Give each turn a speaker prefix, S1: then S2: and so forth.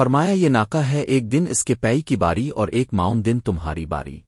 S1: فرمایا یہ ناکا ہے، ایک دن اس کے پئی کی باری اور ایک معاون دن تمہاری باری۔